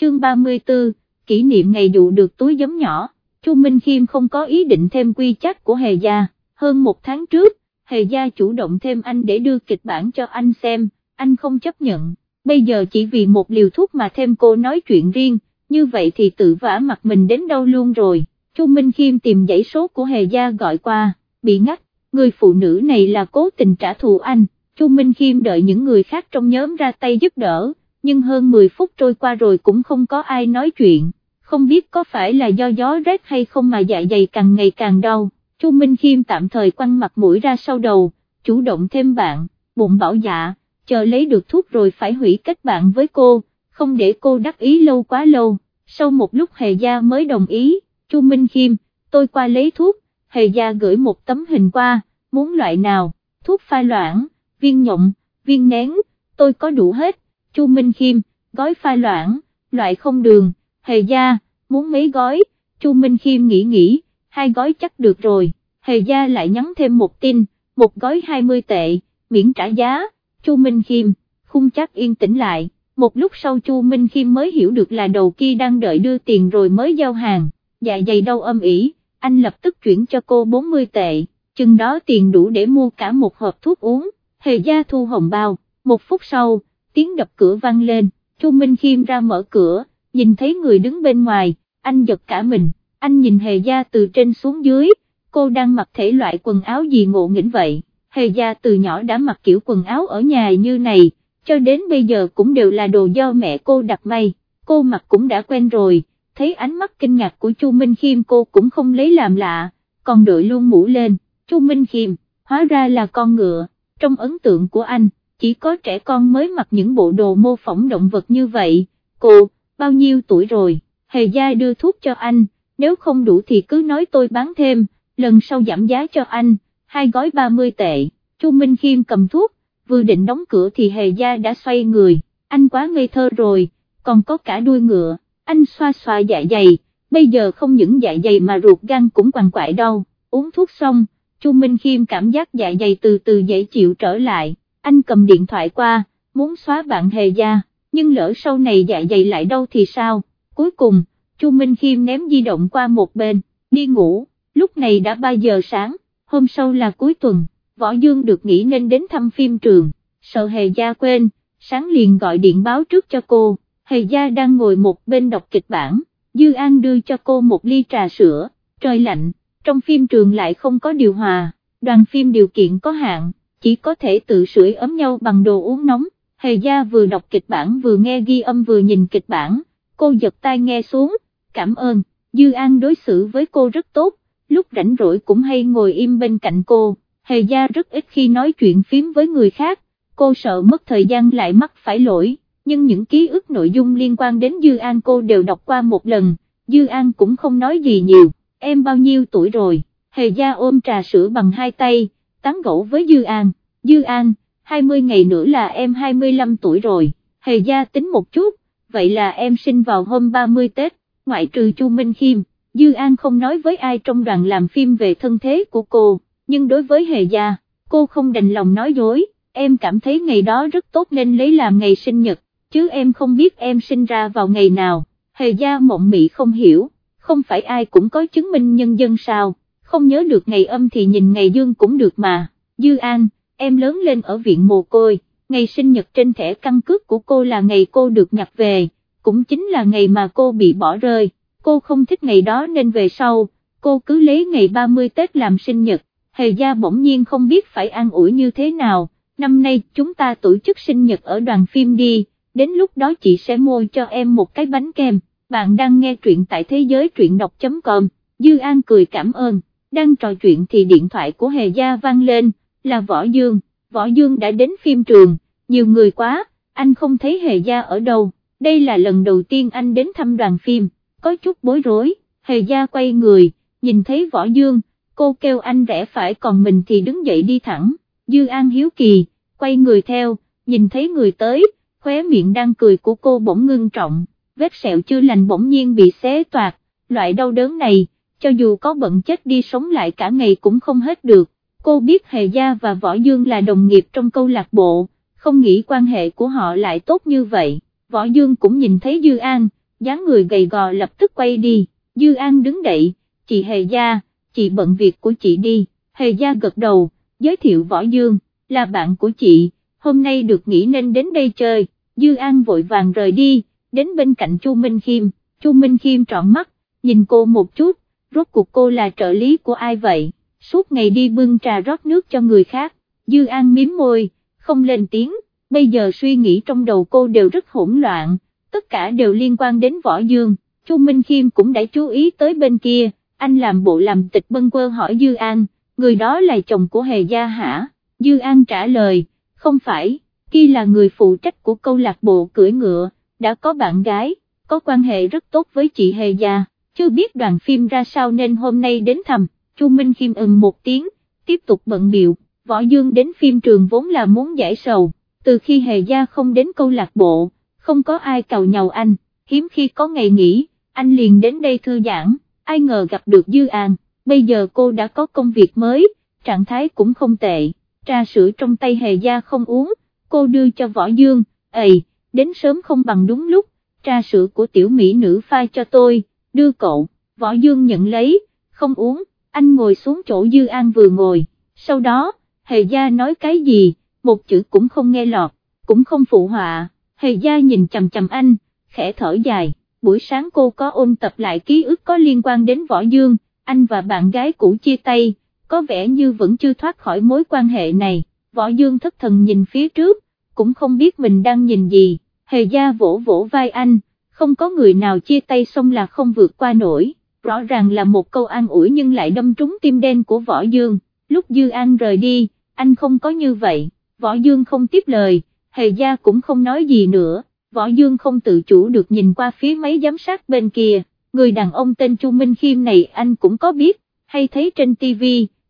chương 34, kỷ niệm ngày dụ được túi giấm nhỏ, Chu Minh Khiêm không có ý định thêm quy chắc của Hề Gia, hơn một tháng trước, Hề Gia chủ động thêm anh để đưa kịch bản cho anh xem, anh không chấp nhận, bây giờ chỉ vì một liều thuốc mà thêm cô nói chuyện riêng, như vậy thì tự vả mặt mình đến đâu luôn rồi, Chu Minh Khiêm tìm dãy số của Hề Gia gọi qua, bị ngắt, người phụ nữ này là cố tình trả thù anh, Chu Minh Khiêm đợi những người khác trong nhóm ra tay giúp đỡ, nhưng hơn 10 phút trôi qua rồi cũng không có ai nói chuyện, không biết có phải là do gió rét hay không mà dạ dày càng ngày càng đau, Chu Minh Khiêm tạm thời quăng mặt mũi ra sau đầu, chủ động thêm bạn, bụng bảo dạ, chờ lấy được thuốc rồi phải hủy kết bạn với cô, không để cô đắc ý lâu quá lâu, sau một lúc Hề Gia mới đồng ý, Chu Minh Khiêm, tôi qua lấy thuốc, Hề Gia gửi một tấm hình qua, muốn loại nào, thuốc pha loãng, viên nhộng, viên nén, tôi có đủ hết, Chu Minh Khiêm, gói pha loãng, loại không đường, Hề Gia, muốn mấy gói, Chu Minh Khiêm nghĩ nghĩ, hai gói chắc được rồi, Hề Gia lại nhắn thêm một tin, một gói 20 tệ, miễn trả giá, Chu Minh Khiêm, khung chắc yên tĩnh lại, một lúc sau Chu Minh Khiêm mới hiểu được là đầu kia đang đợi đưa tiền rồi mới giao hàng, dạ dày đau âm ỉ, anh lập tức chuyển cho cô 40 tệ, chừng đó tiền đủ để mua cả một hộp thuốc uống, Hề Gia thu hồng bao, một phút sau, tiếng đập cửa vang lên, Chu Minh Khiêm ra mở cửa, nhìn thấy người đứng bên ngoài, anh giật cả mình, anh nhìn Hề Gia từ trên xuống dưới, cô đang mặc thể loại quần áo gì ngộ nghĩnh vậy, Hề Gia từ nhỏ đã mặc kiểu quần áo ở nhà như này, cho đến bây giờ cũng đều là đồ do mẹ cô đặt may, cô mặc cũng đã quen rồi, thấy ánh mắt kinh ngạc của Chu Minh Khiêm cô cũng không lấy làm lạ, còn đội luôn mũ lên, Chu Minh Khiêm, hóa ra là con ngựa, trong ấn tượng của anh, chỉ có trẻ con mới mặc những bộ đồ mô phỏng động vật như vậy, cô, bao nhiêu tuổi rồi, hề gia đưa thuốc cho anh, nếu không đủ thì cứ nói tôi bán thêm, lần sau giảm giá cho anh, hai gói 30 tệ, Chu Minh Khiêm cầm thuốc, vừa định đóng cửa thì hề gia đã xoay người, anh quá ngây thơ rồi, còn có cả đuôi ngựa, anh xoa xoa dạ dày, bây giờ không những dạ dày mà ruột gan cũng quằn quại đau, uống thuốc xong, Chu Minh Khiêm cảm giác dạ dày từ từ dễ chịu trở lại, anh cầm điện thoại qua, muốn xóa bạn hề gia, nhưng lỡ sau này dạ dày lại đâu thì sao, cuối cùng, Chu Minh Khiêm ném di động qua một bên, đi ngủ, lúc này đã 3 giờ sáng, hôm sau là cuối tuần, Võ Dương được nghỉ nên đến thăm phim trường, sợ hề gia quên, sáng liền gọi điện báo trước cho cô, hề gia đang ngồi một bên đọc kịch bản, Dư An đưa cho cô một ly trà sữa, trời lạnh, trong phim trường lại không có điều hòa, đoàn phim điều kiện có hạn, chỉ có thể tự sưởi ấm nhau bằng đồ uống nóng, hề gia vừa đọc kịch bản vừa nghe ghi âm vừa nhìn kịch bản, cô giật tai nghe xuống, cảm ơn, Dư An đối xử với cô rất tốt, lúc rảnh rỗi cũng hay ngồi im bên cạnh cô, hề gia rất ít khi nói chuyện phím với người khác, cô sợ mất thời gian lại mắc phải lỗi, nhưng những ký ức nội dung liên quan đến Dư An cô đều đọc qua một lần, Dư An cũng không nói gì nhiều, em bao nhiêu tuổi rồi, hề gia ôm trà sữa bằng hai tay, tán gẫu với Dư An, Dư An, 20 ngày nữa là em 25 tuổi rồi, hề gia tính một chút, vậy là em sinh vào hôm 30 Tết, ngoại trừ Chu Minh Khiêm, Dư An không nói với ai trong đoàn làm phim về thân thế của cô, nhưng đối với hề gia, cô không đành lòng nói dối, em cảm thấy ngày đó rất tốt nên lấy làm ngày sinh nhật, chứ em không biết em sinh ra vào ngày nào, hề gia mộng mị không hiểu, không phải ai cũng có chứng minh nhân dân sao, không nhớ được ngày âm thì nhìn ngày dương cũng được mà, Dư An, em lớn lên ở viện mồ côi, ngày sinh nhật trên thẻ căn cước của cô là ngày cô được nhặt về, cũng chính là ngày mà cô bị bỏ rơi, cô không thích ngày đó nên về sau, cô cứ lấy ngày 30 Tết làm sinh nhật, hề gia bỗng nhiên không biết phải an ủi như thế nào, năm nay chúng ta tổ chức sinh nhật ở đoàn phim đi, đến lúc đó chị sẽ mua cho em một cái bánh kem, bạn đang nghe truyện tại thế giới truyện đọc.com, Dư An cười cảm ơn, đang trò chuyện thì điện thoại của hề gia vang lên, là Võ Dương, Võ Dương đã đến phim trường, nhiều người quá, anh không thấy hề gia ở đâu, đây là lần đầu tiên anh đến thăm đoàn phim, có chút bối rối, hề gia quay người, nhìn thấy Võ Dương, cô kêu anh rẽ phải còn mình thì đứng dậy đi thẳng, Dư An hiếu kỳ, quay người theo, nhìn thấy người tới, khóe miệng đang cười của cô bỗng ngưng trọng, vết sẹo chưa lành bỗng nhiên bị xé toạc, loại đau đớn này, cho dù có bận chết đi sống lại cả ngày cũng không hết được, cô biết Hề Gia và Võ Dương là đồng nghiệp trong câu lạc bộ, không nghĩ quan hệ của họ lại tốt như vậy, Võ Dương cũng nhìn thấy Dư An, dáng người gầy gò lập tức quay đi, Dư An đứng đậy, chị Hề Gia, chị bận việc của chị đi, Hề Gia gật đầu, giới thiệu Võ Dương, là bạn của chị, hôm nay được nghỉ nên đến đây chơi, Dư An vội vàng rời đi, đến bên cạnh Chu Minh Khiêm, Chu Minh Khiêm trọn mắt, nhìn cô một chút, rốt cuộc cô là trợ lý của ai vậy, suốt ngày đi bưng trà rót nước cho người khác, Dư An miếm môi, không lên tiếng, bây giờ suy nghĩ trong đầu cô đều rất hỗn loạn, tất cả đều liên quan đến Võ Dương, Chu Minh Khiêm cũng đã chú ý tới bên kia, anh làm bộ làm tịch bân quơ hỏi Dư An, người đó là chồng của Hề Gia hả, Dư An trả lời, không phải, kia là người phụ trách của câu lạc bộ cưỡi ngựa, đã có bạn gái, có quan hệ rất tốt với chị Hề Gia, chưa biết đoàn phim ra sao nên hôm nay đến thăm, Chu Minh Khiêm ừm một tiếng, tiếp tục bận biệu, Võ Dương đến phim trường vốn là muốn giải sầu, từ khi Hề Gia không đến câu lạc bộ, không có ai cầu nhau anh, hiếm khi có ngày nghỉ, anh liền đến đây thư giãn, ai ngờ gặp được Dư An, bây giờ cô đã có công việc mới, trạng thái cũng không tệ, trà sữa trong tay Hề Gia không uống, cô đưa cho Võ Dương, ầy, đến sớm không bằng đúng lúc, trà sữa của tiểu mỹ nữ pha cho tôi, đưa cậu, Võ Dương nhận lấy, không uống, anh ngồi xuống chỗ Dư An vừa ngồi, sau đó, Hề Gia nói cái gì, một chữ cũng không nghe lọt, cũng không phụ họa, Hề Gia nhìn chầm chầm anh, khẽ thở dài, buổi sáng cô có ôn tập lại ký ức có liên quan đến Võ Dương, anh và bạn gái cũ chia tay, có vẻ như vẫn chưa thoát khỏi mối quan hệ này, Võ Dương thất thần nhìn phía trước, cũng không biết mình đang nhìn gì, Hề Gia vỗ vỗ vai anh, không có người nào chia tay xong là không vượt qua nổi, rõ ràng là một câu an ủi nhưng lại đâm trúng tim đen của Võ Dương, lúc Dư An rời đi, anh không có như vậy, Võ Dương không tiếp lời, Hề Gia cũng không nói gì nữa, Võ Dương không tự chủ được nhìn qua phía máy giám sát bên kia, người đàn ông tên Chu Minh Khiêm này anh cũng có biết, hay thấy trên TV,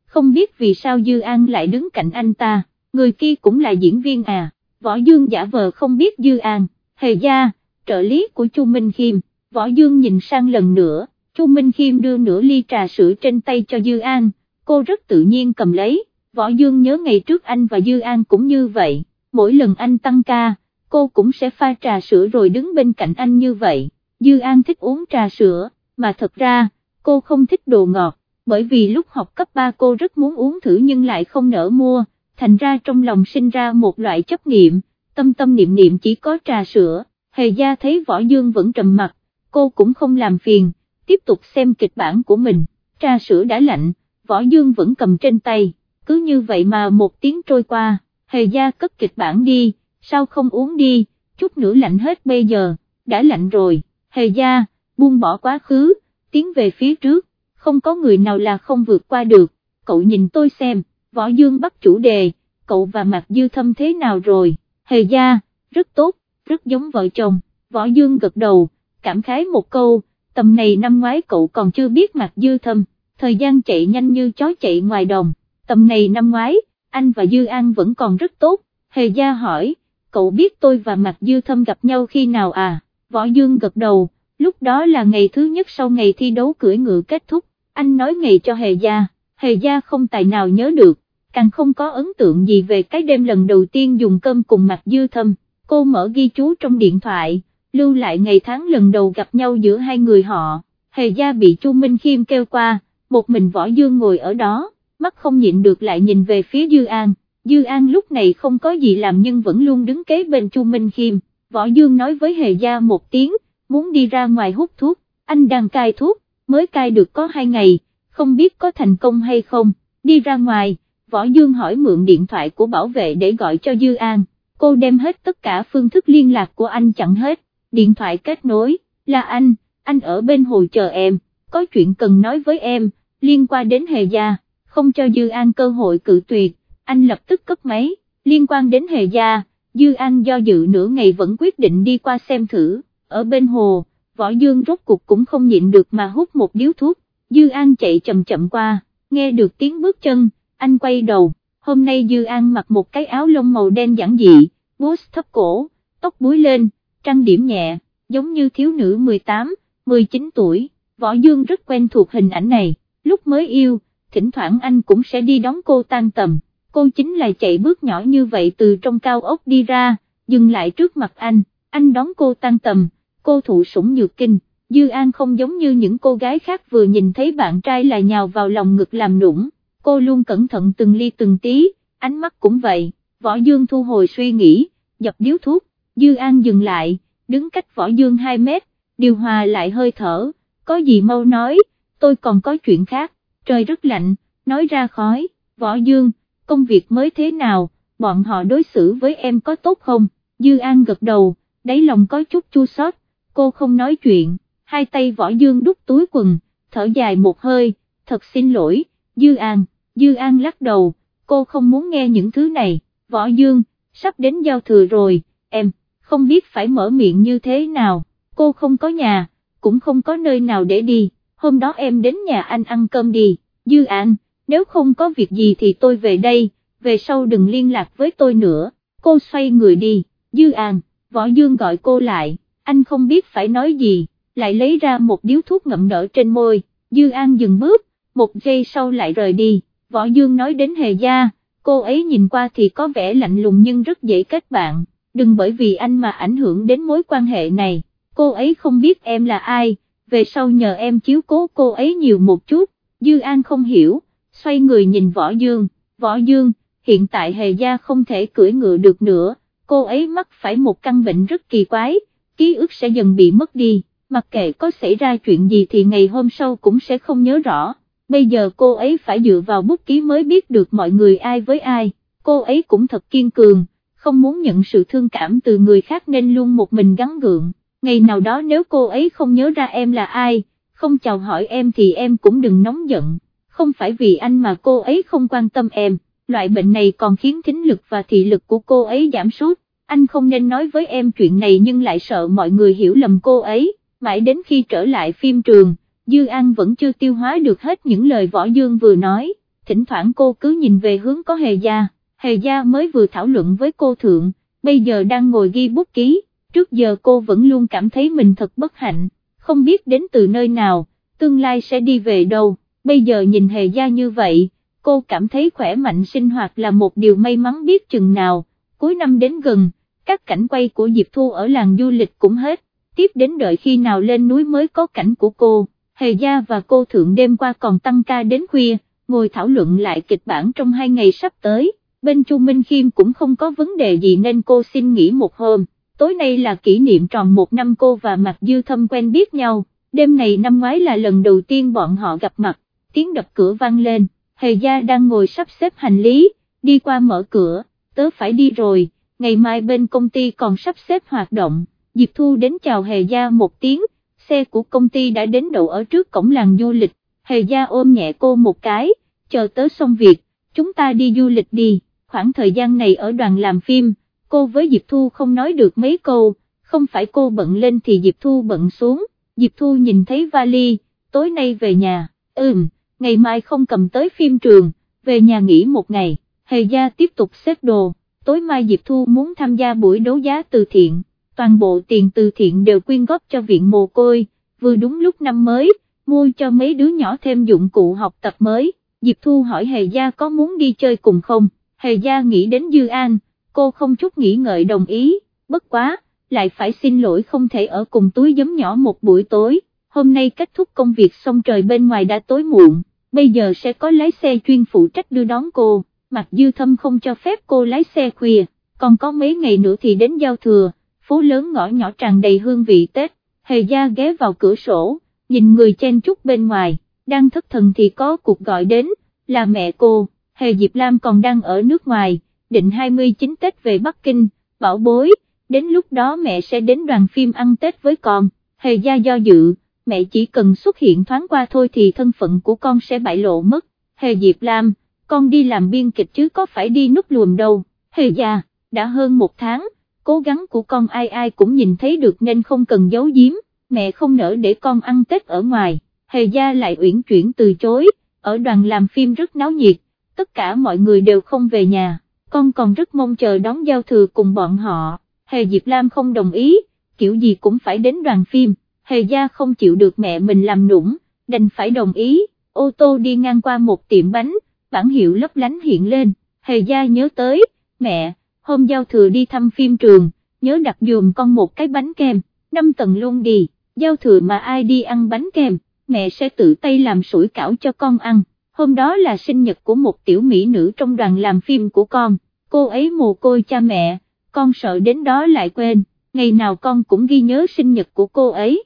không biết vì sao Dư An lại đứng cạnh anh ta, người kia cũng là diễn viên à, Võ Dương giả vờ không biết Dư An, Hề Gia, trợ lý của Chu Minh Khiêm, Võ Dương nhìn sang lần nữa, Chu Minh Khiêm đưa nửa ly trà sữa trên tay cho Dư An, cô rất tự nhiên cầm lấy, Võ Dương nhớ ngày trước anh và Dư An cũng như vậy, mỗi lần anh tăng ca, cô cũng sẽ pha trà sữa rồi đứng bên cạnh anh như vậy, Dư An thích uống trà sữa, mà thật ra, cô không thích đồ ngọt, bởi vì lúc học cấp 3 cô rất muốn uống thử nhưng lại không nỡ mua, thành ra trong lòng sinh ra một loại chấp niệm, tâm tâm niệm niệm chỉ có trà sữa, hề gia thấy Võ Dương vẫn trầm mặt, cô cũng không làm phiền, tiếp tục xem kịch bản của mình, trà sữa đã lạnh, Võ Dương vẫn cầm trên tay, cứ như vậy mà một tiếng trôi qua, hề gia cất kịch bản đi, sao không uống đi, chút nữa lạnh hết bây giờ, đã lạnh rồi, hề gia, buông bỏ quá khứ, tiến về phía trước, không có người nào là không vượt qua được, cậu nhìn tôi xem, võ dương bắt chủ đề, cậu và Mạc Dư Thâm thế nào rồi, hề gia, rất tốt, rất giống vợ chồng, võ dương gật đầu, cảm khái một câu, tầm này năm ngoái cậu còn chưa biết mặt Dư Thâm, thời gian chạy nhanh như chó chạy ngoài đồng, tầm này năm ngoái, anh và Dư An vẫn còn rất tốt, hề gia hỏi, cậu biết tôi và mặt Dư Thâm gặp nhau khi nào à, Võ Dương gật đầu, lúc đó là ngày thứ nhất sau ngày thi đấu cưỡi ngựa kết thúc, anh nói ngày cho Hề Gia, Hề Gia không tài nào nhớ được, càng không có ấn tượng gì về cái đêm lần đầu tiên dùng cơm cùng mặt Dư Thâm, cô mở ghi chú trong điện thoại, lưu lại ngày tháng lần đầu gặp nhau giữa hai người họ, Hề Gia bị Chu Minh Khiêm kêu qua, một mình Võ Dương ngồi ở đó, mắt không nhịn được lại nhìn về phía Dư An. Dư An lúc này không có gì làm nhưng vẫn luôn đứng kế bên Chu Minh Khiêm, Võ Dương nói với Hề Gia một tiếng, muốn đi ra ngoài hút thuốc, anh đang cai thuốc, mới cai được có hai ngày, không biết có thành công hay không, đi ra ngoài, Võ Dương hỏi mượn điện thoại của bảo vệ để gọi cho Dư An, cô đem hết tất cả phương thức liên lạc của anh chặn hết, điện thoại kết nối, là anh, anh ở bên hồ chờ em, có chuyện cần nói với em, liên quan đến Hề Gia, không cho Dư An cơ hội cự tuyệt anh lập tức cất máy, liên quan đến hề gia, Dư An do dự nửa ngày vẫn quyết định đi qua xem thử, ở bên hồ, võ dương rốt cục cũng không nhịn được mà hút một điếu thuốc, Dư An chạy chậm chậm qua, nghe được tiếng bước chân, anh quay đầu, hôm nay Dư An mặc một cái áo lông màu đen giản dị, boots thấp cổ, tóc búi lên, trang điểm nhẹ, giống như thiếu nữ 18, 19 tuổi, võ dương rất quen thuộc hình ảnh này, lúc mới yêu, thỉnh thoảng anh cũng sẽ đi đón cô tan tầm cô chính là chạy bước nhỏ như vậy từ trong cao ốc đi ra, dừng lại trước mặt anh, anh đón cô tan tầm, cô thụ sủng nhược kinh, Dư An không giống như những cô gái khác vừa nhìn thấy bạn trai là nhào vào lòng ngực làm nũng, cô luôn cẩn thận từng ly từng tí, ánh mắt cũng vậy, Võ Dương thu hồi suy nghĩ, dập điếu thuốc, Dư An dừng lại, đứng cách Võ Dương 2 mét, điều hòa lại hơi thở, có gì mau nói, tôi còn có chuyện khác, trời rất lạnh, nói ra khói, Võ Dương, công việc mới thế nào, bọn họ đối xử với em có tốt không, Dư An gật đầu, đáy lòng có chút chua xót, cô không nói chuyện, hai tay Võ Dương đút túi quần, thở dài một hơi, thật xin lỗi, Dư An, Dư An lắc đầu, cô không muốn nghe những thứ này, Võ Dương, sắp đến giao thừa rồi, em, không biết phải mở miệng như thế nào, cô không có nhà, cũng không có nơi nào để đi, hôm đó em đến nhà anh ăn cơm đi, Dư An, nếu không có việc gì thì tôi về đây, về sau đừng liên lạc với tôi nữa, cô xoay người đi, Dư An, Võ Dương gọi cô lại, anh không biết phải nói gì, lại lấy ra một điếu thuốc ngậm nở trên môi, Dư An dừng bước, một giây sau lại rời đi, Võ Dương nói đến Hề Gia, cô ấy nhìn qua thì có vẻ lạnh lùng nhưng rất dễ kết bạn, đừng bởi vì anh mà ảnh hưởng đến mối quan hệ này, cô ấy không biết em là ai, về sau nhờ em chiếu cố cô ấy nhiều một chút, Dư An không hiểu, xoay người nhìn Võ Dương, Võ Dương, hiện tại Hề Gia không thể cưỡi ngựa được nữa, cô ấy mắc phải một căn bệnh rất kỳ quái, ký ức sẽ dần bị mất đi, mặc kệ có xảy ra chuyện gì thì ngày hôm sau cũng sẽ không nhớ rõ, bây giờ cô ấy phải dựa vào bút ký mới biết được mọi người ai với ai, cô ấy cũng thật kiên cường, không muốn nhận sự thương cảm từ người khác nên luôn một mình gắn gượng, ngày nào đó nếu cô ấy không nhớ ra em là ai, không chào hỏi em thì em cũng đừng nóng giận, không phải vì anh mà cô ấy không quan tâm em loại bệnh này còn khiến thính lực và thị lực của cô ấy giảm sút, anh không nên nói với em chuyện này nhưng lại sợ mọi người hiểu lầm cô ấy, mãi đến khi trở lại phim trường, Dư An vẫn chưa tiêu hóa được hết những lời Võ Dương vừa nói, thỉnh thoảng cô cứ nhìn về hướng có Hề Gia, Hề Gia mới vừa thảo luận với cô Thượng, bây giờ đang ngồi ghi bút ký, trước giờ cô vẫn luôn cảm thấy mình thật bất hạnh, không biết đến từ nơi nào, tương lai sẽ đi về đâu, bây giờ nhìn Hề Gia như vậy cô cảm thấy khỏe mạnh sinh hoạt là một điều may mắn biết chừng nào, cuối năm đến gần, các cảnh quay của Diệp Thu ở làng du lịch cũng hết, tiếp đến đợi khi nào lên núi mới có cảnh của cô, Hề Gia và cô thượng đêm qua còn tăng ca đến khuya, ngồi thảo luận lại kịch bản trong hai ngày sắp tới, bên Chu Minh Khiêm cũng không có vấn đề gì nên cô xin nghỉ một hôm, tối nay là kỷ niệm tròn một năm cô và Mạc Dư Thâm quen biết nhau, đêm này năm ngoái là lần đầu tiên bọn họ gặp mặt, tiếng đập cửa vang lên. Hề gia đang ngồi sắp xếp hành lý, đi qua mở cửa, tớ phải đi rồi, ngày mai bên công ty còn sắp xếp hoạt động, Diệp Thu đến chào Hề gia một tiếng, xe của công ty đã đến đậu ở trước cổng làng du lịch, Hề gia ôm nhẹ cô một cái, chờ tớ xong việc, chúng ta đi du lịch đi, khoảng thời gian này ở đoàn làm phim, cô với Diệp Thu không nói được mấy câu, không phải cô bận lên thì Diệp Thu bận xuống, Diệp Thu nhìn thấy vali, tối nay về nhà, ừm ngày mai không cầm tới phim trường, về nhà nghỉ một ngày, Hề gia tiếp tục xếp đồ, tối mai Diệp Thu muốn tham gia buổi đấu giá từ thiện, toàn bộ tiền từ thiện đều quyên góp cho viện mồ côi, vừa đúng lúc năm mới, mua cho mấy đứa nhỏ thêm dụng cụ học tập mới, Diệp Thu hỏi Hề gia có muốn đi chơi cùng không, Hề gia nghĩ đến Dư An, cô không chút nghĩ ngợi đồng ý, bất quá, lại phải xin lỗi không thể ở cùng túi giấm nhỏ một buổi tối, hôm nay kết thúc công việc xong trời bên ngoài đã tối muộn bây giờ sẽ có lái xe chuyên phụ trách đưa đón cô, mặc dư thâm không cho phép cô lái xe khuya, còn có mấy ngày nữa thì đến giao thừa, phố lớn ngõ nhỏ tràn đầy hương vị Tết, hề gia ghé vào cửa sổ, nhìn người chen chúc bên ngoài, đang thất thần thì có cuộc gọi đến, là mẹ cô, hề Diệp Lam còn đang ở nước ngoài, định 29 Tết về Bắc Kinh, bảo bối, đến lúc đó mẹ sẽ đến đoàn phim ăn Tết với con, hề gia do dự mẹ chỉ cần xuất hiện thoáng qua thôi thì thân phận của con sẽ bại lộ mất, Hề Diệp Lam, con đi làm biên kịch chứ có phải đi núp luồm đâu, Hề gia, đã hơn một tháng, cố gắng của con ai ai cũng nhìn thấy được nên không cần giấu giếm, mẹ không nỡ để con ăn Tết ở ngoài, Hề gia lại uyển chuyển từ chối, ở đoàn làm phim rất náo nhiệt, tất cả mọi người đều không về nhà, con còn rất mong chờ đón giao thừa cùng bọn họ, Hề Diệp Lam không đồng ý, kiểu gì cũng phải đến đoàn phim. Hề gia không chịu được mẹ mình làm nũng, đành phải đồng ý, ô tô đi ngang qua một tiệm bánh, bản hiệu lấp lánh hiện lên, Hề gia nhớ tới, mẹ, hôm giao thừa đi thăm phim trường, nhớ đặt dùm con một cái bánh kem, năm tầng luôn đi, giao thừa mà ai đi ăn bánh kem, mẹ sẽ tự tay làm sủi cảo cho con ăn, hôm đó là sinh nhật của một tiểu mỹ nữ trong đoàn làm phim của con, cô ấy mồ côi cha mẹ, con sợ đến đó lại quên, ngày nào con cũng ghi nhớ sinh nhật của cô ấy.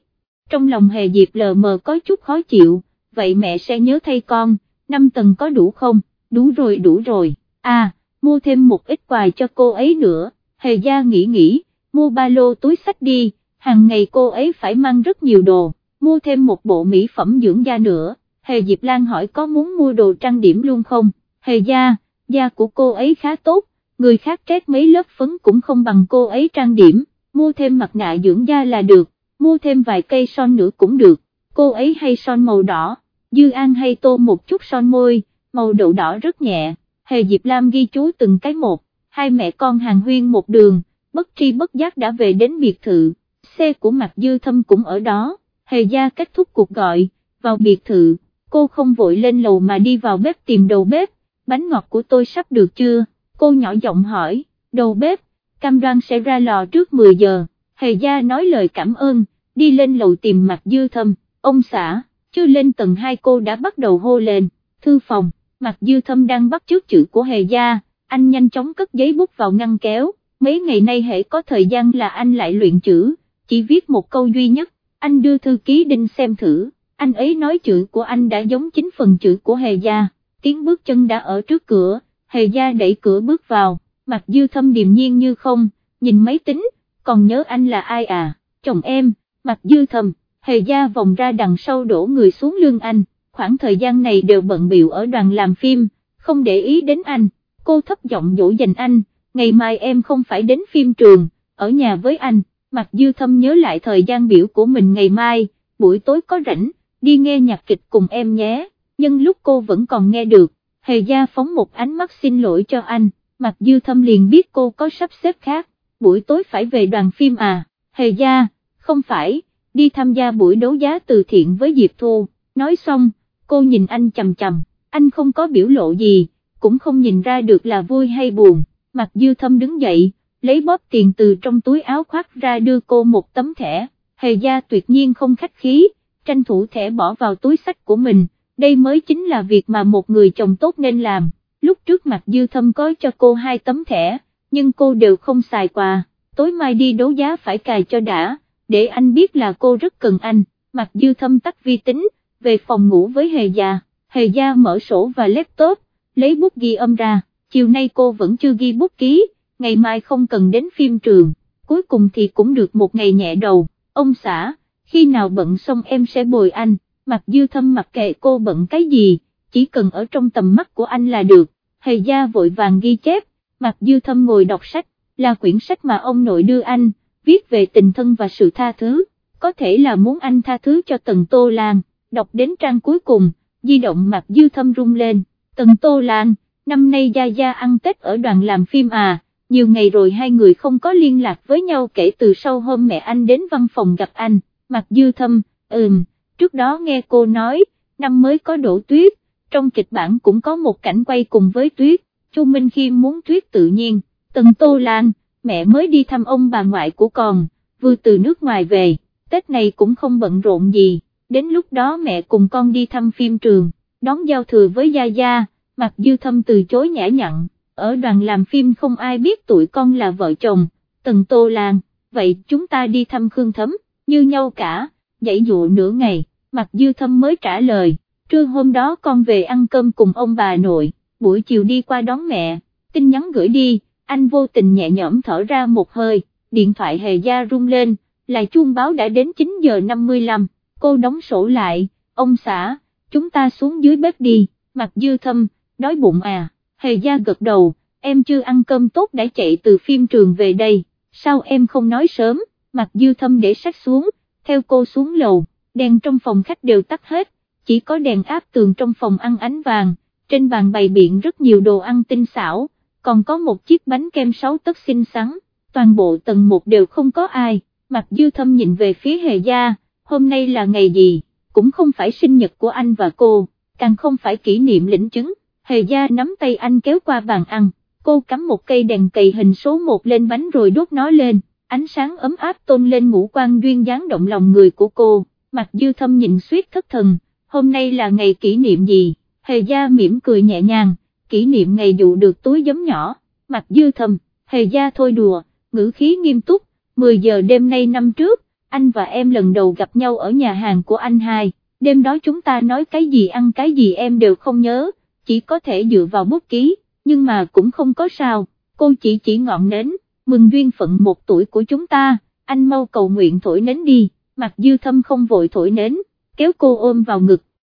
Trong lòng hề diệp lờ mờ có chút khó chịu, vậy mẹ sẽ nhớ thay con, năm tầng có đủ không, đủ rồi đủ rồi, à, mua thêm một ít quà cho cô ấy nữa, hề gia nghĩ nghĩ, mua ba lô túi sách đi, hàng ngày cô ấy phải mang rất nhiều đồ, mua thêm một bộ mỹ phẩm dưỡng da nữa, hề Diệp Lan hỏi có muốn mua đồ trang điểm luôn không, hề gia, da của cô ấy khá tốt, người khác trét mấy lớp phấn cũng không bằng cô ấy trang điểm, mua thêm mặt nạ dưỡng da là được, mua thêm vài cây son nữa cũng được, cô ấy hay son màu đỏ, Dư An hay tô một chút son môi, màu đậu đỏ rất nhẹ, Hề Diệp Lam ghi chú từng cái một, hai mẹ con hàng huyên một đường, bất tri bất giác đã về đến biệt thự, xe của Mạc Dư Thâm cũng ở đó, Hề gia kết thúc cuộc gọi, vào biệt thự, cô không vội lên lầu mà đi vào bếp tìm đầu bếp, bánh ngọt của tôi sắp được chưa, cô nhỏ giọng hỏi, đầu bếp, cam đoan sẽ ra lò trước 10 giờ, Hề gia nói lời cảm ơn, đi lên lầu tìm Mạc Dư Thâm, ông xã, chưa lên tầng 2 cô đã bắt đầu hô lên, thư phòng. Mặt dư thâm đang bắt trước chữ của hề gia, anh nhanh chóng cất giấy bút vào ngăn kéo, mấy ngày nay hệ có thời gian là anh lại luyện chữ, chỉ viết một câu duy nhất, anh đưa thư ký đinh xem thử, anh ấy nói chữ của anh đã giống chính phần chữ của hề gia, tiếng bước chân đã ở trước cửa, hề gia đẩy cửa bước vào, mặt dư thâm điềm nhiên như không, nhìn máy tính, còn nhớ anh là ai à, chồng em, mặt dư thâm, hề gia vòng ra đằng sau đổ người xuống lưng anh khoảng thời gian này đều bận biểu ở đoàn làm phim, không để ý đến anh, cô thấp giọng dỗ dành anh, ngày mai em không phải đến phim trường, ở nhà với anh, Mặc Dư Thâm nhớ lại thời gian biểu của mình ngày mai, buổi tối có rảnh, đi nghe nhạc kịch cùng em nhé, nhưng lúc cô vẫn còn nghe được, Hề Gia phóng một ánh mắt xin lỗi cho anh, Mặc Dư Thâm liền biết cô có sắp xếp khác, buổi tối phải về đoàn phim à, Hề Gia, không phải, đi tham gia buổi đấu giá từ thiện với Diệp Thu, nói xong, cô nhìn anh chầm chầm, anh không có biểu lộ gì, cũng không nhìn ra được là vui hay buồn, mặt dư thâm đứng dậy, lấy bóp tiền từ trong túi áo khoác ra đưa cô một tấm thẻ, hề gia tuyệt nhiên không khách khí, tranh thủ thẻ bỏ vào túi sách của mình, đây mới chính là việc mà một người chồng tốt nên làm, lúc trước mặt dư thâm có cho cô hai tấm thẻ, nhưng cô đều không xài quà, tối mai đi đấu giá phải cài cho đã, để anh biết là cô rất cần anh, mặt dư thâm tắt vi tính, về phòng ngủ với Hề Gia, Hề Gia mở sổ và laptop, lấy bút ghi âm ra, chiều nay cô vẫn chưa ghi bút ký, ngày mai không cần đến phim trường, cuối cùng thì cũng được một ngày nhẹ đầu, ông xã, khi nào bận xong em sẽ bồi anh, mặc dư thâm mặc kệ cô bận cái gì, chỉ cần ở trong tầm mắt của anh là được, Hề Gia vội vàng ghi chép, mặc dư thâm ngồi đọc sách, là quyển sách mà ông nội đưa anh, viết về tình thân và sự tha thứ, có thể là muốn anh tha thứ cho Tần Tô Lan đọc đến trang cuối cùng, di động mặt dư thâm rung lên, tần Tô Lan, năm nay Gia Gia ăn Tết ở đoàn làm phim à, nhiều ngày rồi hai người không có liên lạc với nhau kể từ sau hôm mẹ anh đến văn phòng gặp anh, mặt dư thâm, ừm, trước đó nghe cô nói, năm mới có đổ tuyết, trong kịch bản cũng có một cảnh quay cùng với tuyết, Chu Minh Khiêm muốn tuyết tự nhiên, tần Tô Lan, mẹ mới đi thăm ông bà ngoại của con, vừa từ nước ngoài về, Tết này cũng không bận rộn gì đến lúc đó mẹ cùng con đi thăm phim trường, đón giao thừa với Gia Gia, mặc dư thâm từ chối nhã nhặn, ở đoàn làm phim không ai biết tụi con là vợ chồng, tần tô lan, vậy chúng ta đi thăm Khương Thấm, như nhau cả, dãy dụ nửa ngày, mặc dư thâm mới trả lời, trưa hôm đó con về ăn cơm cùng ông bà nội, buổi chiều đi qua đón mẹ, tin nhắn gửi đi, anh vô tình nhẹ nhõm thở ra một hơi, điện thoại hề gia rung lên, là chuông báo đã đến 9 giờ 55 cô đóng sổ lại, ông xã, chúng ta xuống dưới bếp đi, mặt dư thâm, đói bụng à, hề gia gật đầu, em chưa ăn cơm tốt đã chạy từ phim trường về đây, sao em không nói sớm, mặt dư thâm để sách xuống, theo cô xuống lầu, đèn trong phòng khách đều tắt hết, chỉ có đèn áp tường trong phòng ăn ánh vàng, trên bàn bày biện rất nhiều đồ ăn tinh xảo, còn có một chiếc bánh kem sáu tấc xinh xắn, toàn bộ tầng một đều không có ai, mặt dư thâm nhìn về phía hề gia, hôm nay là ngày gì, cũng không phải sinh nhật của anh và cô, càng không phải kỷ niệm lĩnh chứng, hề gia nắm tay anh kéo qua bàn ăn, cô cắm một cây đèn cầy hình số 1 lên bánh rồi đốt nó lên, ánh sáng ấm áp tôn lên ngũ quan duyên dáng động lòng người của cô, mặt dư thâm nhìn suýt thất thần, hôm nay là ngày kỷ niệm gì, hề gia mỉm cười nhẹ nhàng, kỷ niệm ngày dụ được túi giấm nhỏ, mặt dư thâm, hề gia thôi đùa, ngữ khí nghiêm túc, 10 giờ đêm nay năm trước, anh và em lần đầu gặp nhau ở nhà hàng của anh hai, đêm đó chúng ta nói cái gì ăn cái gì em đều không nhớ, chỉ có thể dựa vào bút ký, nhưng mà cũng không có sao, cô chỉ chỉ ngọn nến, mừng duyên phận một tuổi của chúng ta, anh mau cầu nguyện thổi nến đi, Mặc dư thâm không vội thổi nến, kéo cô ôm vào ngực,